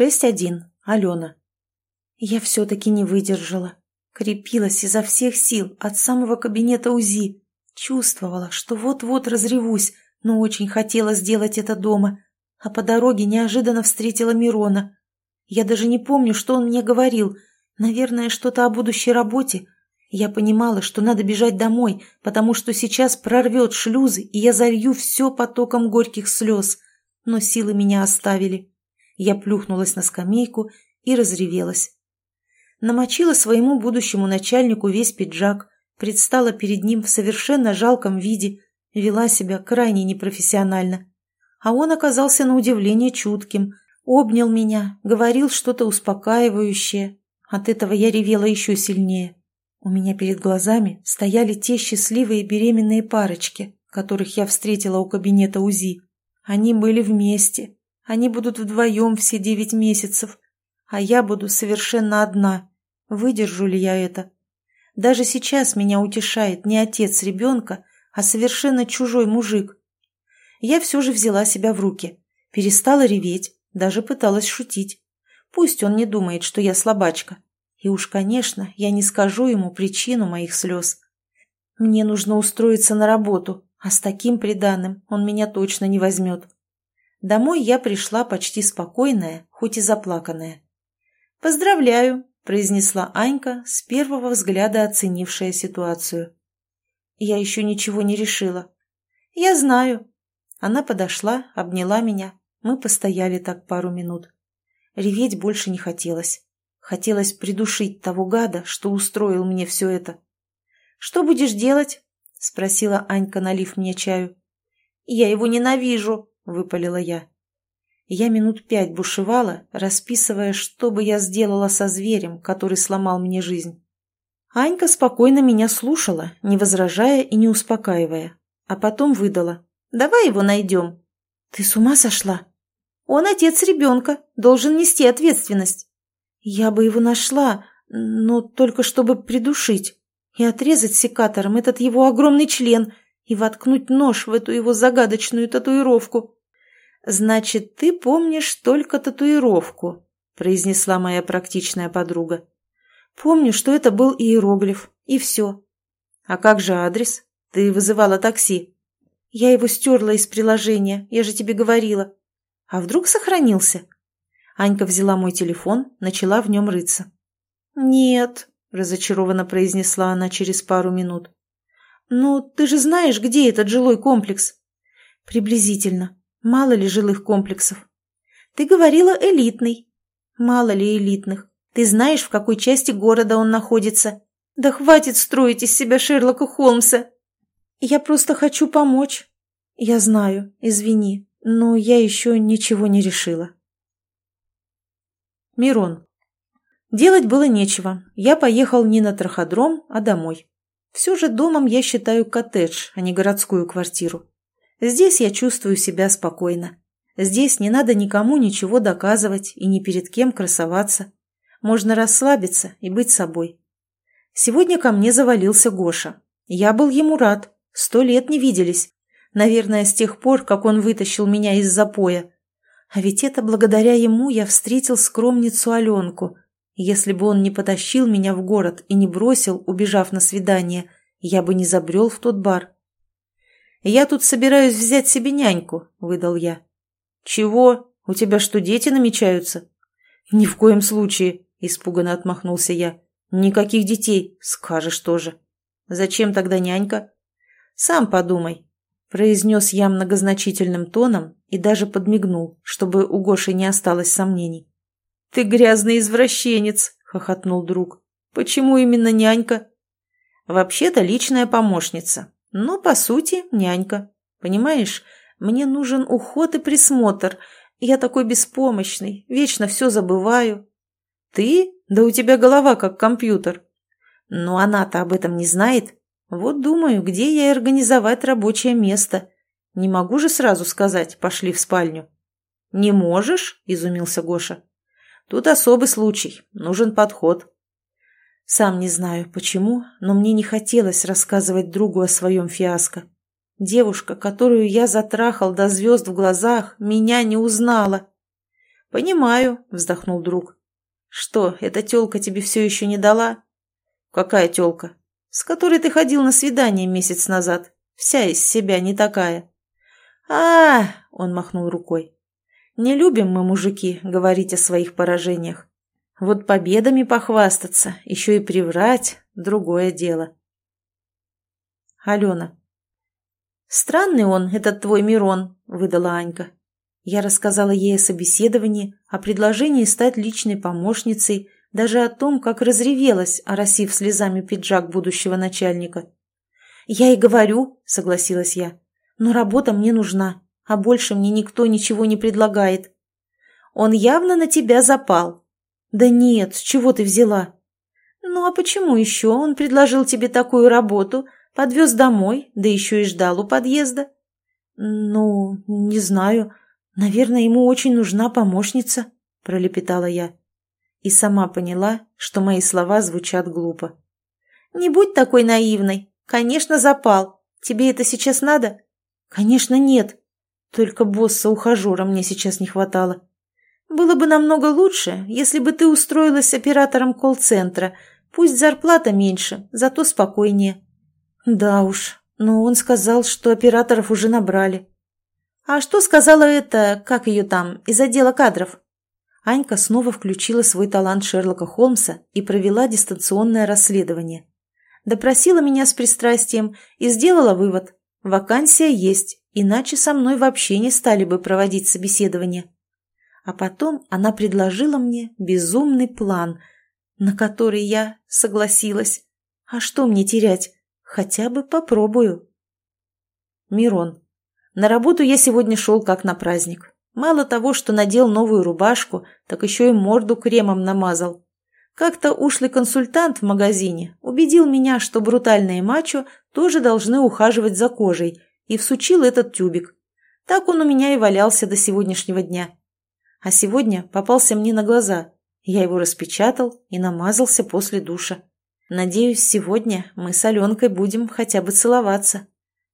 6-1. Алена. Я все-таки не выдержала. Крепилась изо всех сил от самого кабинета УЗИ. Чувствовала, что вот-вот разревусь, но очень хотела сделать это дома. А по дороге неожиданно встретила Мирона. Я даже не помню, что он мне говорил. Наверное, что-то о будущей работе. Я понимала, что надо бежать домой, потому что сейчас прорвет шлюзы, и я залью все потоком горьких слез. Но силы меня оставили. Я плюхнулась на скамейку и разревелась. Намочила своему будущему начальнику весь пиджак, предстала перед ним в совершенно жалком виде, вела себя крайне непрофессионально. А он оказался на удивление чутким, обнял меня, говорил что-то успокаивающее. От этого я ревела еще сильнее. У меня перед глазами стояли те счастливые беременные парочки, которых я встретила у кабинета УЗИ. Они были вместе. Они будут вдвоем все девять месяцев. А я буду совершенно одна. Выдержу ли я это? Даже сейчас меня утешает не отец ребенка, а совершенно чужой мужик. Я все же взяла себя в руки, перестала реветь, даже пыталась шутить. Пусть он не думает, что я слабачка. И уж, конечно, я не скажу ему причину моих слез. Мне нужно устроиться на работу, а с таким приданным он меня точно не возьмет. Домой я пришла почти спокойная, хоть и заплаканная. «Поздравляю!» – произнесла Анька, с первого взгляда оценившая ситуацию. Я еще ничего не решила. «Я знаю». Она подошла, обняла меня. Мы постояли так пару минут. Реветь больше не хотелось. Хотелось придушить того гада, что устроил мне все это. «Что будешь делать?» – спросила Анька, налив мне чаю. «Я его ненавижу», – выпалила я. Я минут пять бушевала, расписывая, что бы я сделала со зверем, который сломал мне жизнь. Анька спокойно меня слушала, не возражая и не успокаивая, а потом выдала. «Давай его найдем». «Ты с ума сошла?» «Он отец ребенка, должен нести ответственность». «Я бы его нашла, но только чтобы придушить и отрезать секатором этот его огромный член и воткнуть нож в эту его загадочную татуировку». «Значит, ты помнишь только татуировку», — произнесла моя практичная подруга. «Помню, что это был иероглиф, и все». «А как же адрес? Ты вызывала такси?» «Я его стерла из приложения, я же тебе говорила». «А вдруг сохранился?» Анька взяла мой телефон, начала в нем рыться. «Нет», — разочарованно произнесла она через пару минут. «Ну, ты же знаешь, где этот жилой комплекс?» «Приблизительно. Мало ли жилых комплексов. Ты говорила элитный. Мало ли элитных. Ты знаешь, в какой части города он находится. Да хватит строить из себя Шерлока Холмса. Я просто хочу помочь. Я знаю, извини, но я еще ничего не решила. Мирон. Делать было нечего. Я поехал не на траходром, а домой. Все же домом я считаю коттедж, а не городскую квартиру. Здесь я чувствую себя спокойно. Здесь не надо никому ничего доказывать и ни перед кем красоваться. Можно расслабиться и быть собой. Сегодня ко мне завалился Гоша. Я был ему рад. Сто лет не виделись. Наверное, с тех пор, как он вытащил меня из запоя. А ведь это благодаря ему я встретил скромницу Аленку. Если бы он не потащил меня в город и не бросил, убежав на свидание, я бы не забрел в тот бар. «Я тут собираюсь взять себе няньку», — выдал я. «Чего? У тебя что, дети намечаются?» «Ни в коем случае», — испуганно отмахнулся я. «Никаких детей, скажешь тоже». «Зачем тогда нянька?» «Сам подумай», — произнес я многозначительным тоном и даже подмигнул, чтобы у Гоши не осталось сомнений. «Ты грязный извращенец», — хохотнул друг. «Почему именно нянька?» «Вообще-то личная помощница, но, по сути, нянька. Понимаешь, мне нужен уход и присмотр. Я такой беспомощный, вечно все забываю. Ты? Да у тебя голова как компьютер. Но она-то об этом не знает. Вот думаю, где ей организовать рабочее место. Не могу же сразу сказать, пошли в спальню. Не можешь? Изумился Гоша. Тут особый случай, нужен подход. Сам не знаю, почему, но мне не хотелось рассказывать другу о своем фиаско. Девушка, которую я затрахал до звезд в глазах, меня не узнала. «Понимаю», — вздохнул друг. «Что, эта тёлка тебе все еще не дала?» «Какая тёлка?» «С которой ты ходил на свидание месяц назад. Вся из себя не такая». а, -а, -а он махнул рукой. «Не любим мы, мужики, говорить о своих поражениях. Вот победами похвастаться, еще и приврать – другое дело». Алена. «Странный он, этот твой Мирон», – выдала Анька. Я рассказала ей о собеседовании, о предложении стать личной помощницей, даже о том, как разревелась, оросив слезами пиджак будущего начальника. «Я и говорю», — согласилась я, — «но работа мне нужна, а больше мне никто ничего не предлагает». «Он явно на тебя запал». «Да нет, с чего ты взяла?» «Ну а почему еще он предложил тебе такую работу, подвез домой, да еще и ждал у подъезда?» «Ну, не знаю. «Наверное, ему очень нужна помощница», — пролепетала я. И сама поняла, что мои слова звучат глупо. «Не будь такой наивной. Конечно, запал. Тебе это сейчас надо?» «Конечно, нет. Только босса-ухажера мне сейчас не хватало. Было бы намного лучше, если бы ты устроилась оператором колл-центра. Пусть зарплата меньше, зато спокойнее». «Да уж, но он сказал, что операторов уже набрали. «А что сказала это, как ее там, из отдела кадров?» Анька снова включила свой талант Шерлока Холмса и провела дистанционное расследование. Допросила меня с пристрастием и сделала вывод. Вакансия есть, иначе со мной вообще не стали бы проводить собеседование. А потом она предложила мне безумный план, на который я согласилась. А что мне терять? Хотя бы попробую. Мирон. На работу я сегодня шел как на праздник. Мало того, что надел новую рубашку, так еще и морду кремом намазал. Как-то ушлый консультант в магазине убедил меня, что брутальные мачо тоже должны ухаживать за кожей, и всучил этот тюбик. Так он у меня и валялся до сегодняшнего дня. А сегодня попался мне на глаза. Я его распечатал и намазался после душа. Надеюсь, сегодня мы с Аленкой будем хотя бы целоваться.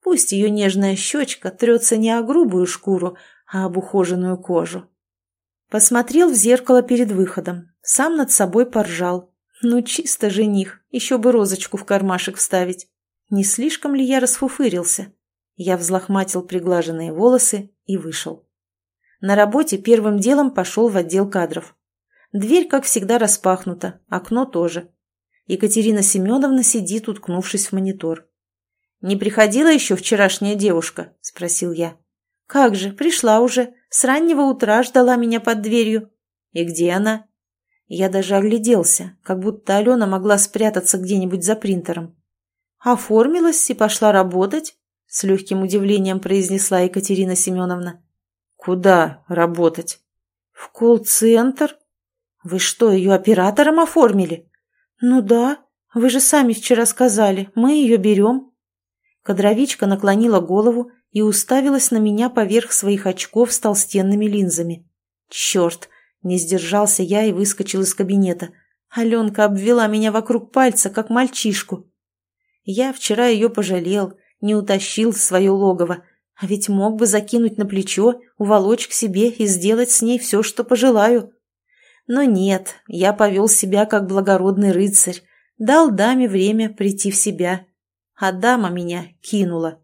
Пусть ее нежная щечка трется не о грубую шкуру, а об ухоженную кожу. Посмотрел в зеркало перед выходом, сам над собой поржал. Ну, чисто жених, еще бы розочку в кармашек вставить. Не слишком ли я расфуфырился? Я взлохматил приглаженные волосы и вышел. На работе первым делом пошел в отдел кадров. Дверь, как всегда, распахнута, окно тоже. Екатерина Семеновна сидит, уткнувшись в монитор. «Не приходила еще вчерашняя девушка?» – спросил я. «Как же, пришла уже. С раннего утра ждала меня под дверью». «И где она?» Я даже огляделся, как будто Алена могла спрятаться где-нибудь за принтером. «Оформилась и пошла работать?» – с легким удивлением произнесла Екатерина Семеновна. «Куда работать?» «В колл-центр». «Вы что, ее оператором оформили?» «Ну да, вы же сами вчера сказали, мы ее берем». Кадровичка наклонила голову и уставилась на меня поверх своих очков с толстенными линзами. «Черт!» – не сдержался я и выскочил из кабинета. Аленка обвела меня вокруг пальца, как мальчишку. Я вчера ее пожалел, не утащил в свое логово, а ведь мог бы закинуть на плечо, уволочь к себе и сделать с ней все, что пожелаю. Но нет, я повел себя как благородный рыцарь, дал даме время прийти в себя а дама меня кинула.